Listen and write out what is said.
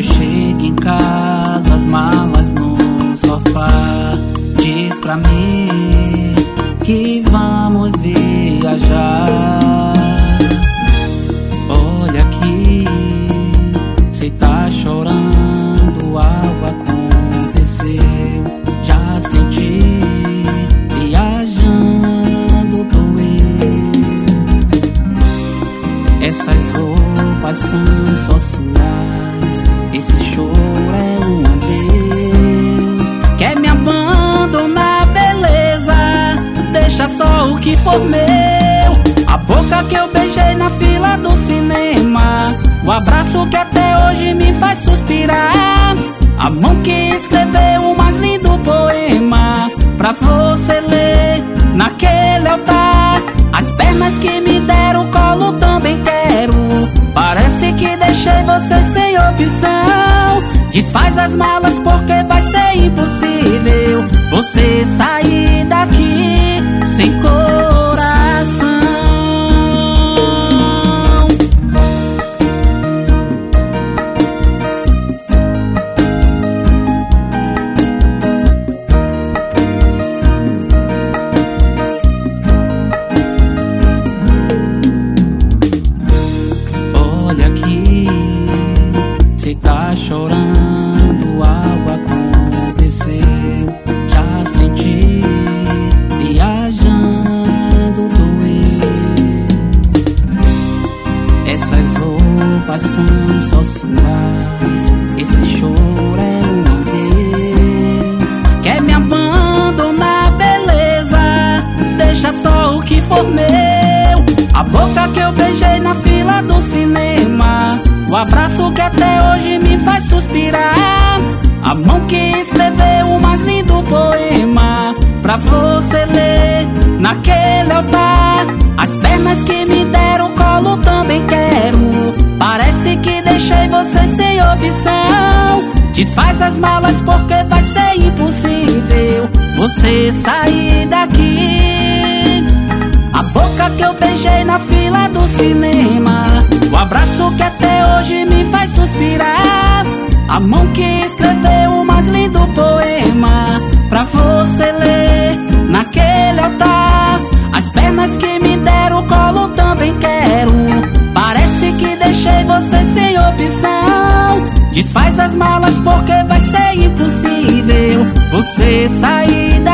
eu chego em casa, as malas no sofá. Diz pra mim que vamos viajar. Olha aqui, cê tá chorando, algo aconteceu. Já senti viajando doer. Essas roupas são só suas. Esse choro é um adeus. Quer me abandonar, beleza? Deixa só o que for meu. A boca que eu beijei na fila do cinema. O abraço que até hoje me faz suspirar. A mão que escreveu o mais lindo poema. Pra você ler naquele você sem opção. Desfaz as malas porque vai ser impossível você sair daqui sem coração. Tá chorando, algo aconteceu. Já senti viajando doer. Essas roupas são só suas. Esse choro é um adeus. Quer me abandonar, beleza? Deixa só o que for meu. A boca que eu beijei na fila do cinema. O abraço que até suspirar. A mão que escreveu o mais lindo poema. Pra você ler naquele altar. As pernas que me deram colo também quero. Parece que deixei você sem opção. Desfaz as malas porque vai ser impossível você sair daqui. A boca que eu beijei na fila do cinema. O abraço que até hoje me faz suspirar. A mão que escreveu o mais lindo poema. Pra você ler naquele altar. As pernas que me deram o colo também quero. Parece que deixei você sem opção. Desfaz as malas porque vai ser impossível você sair daqui.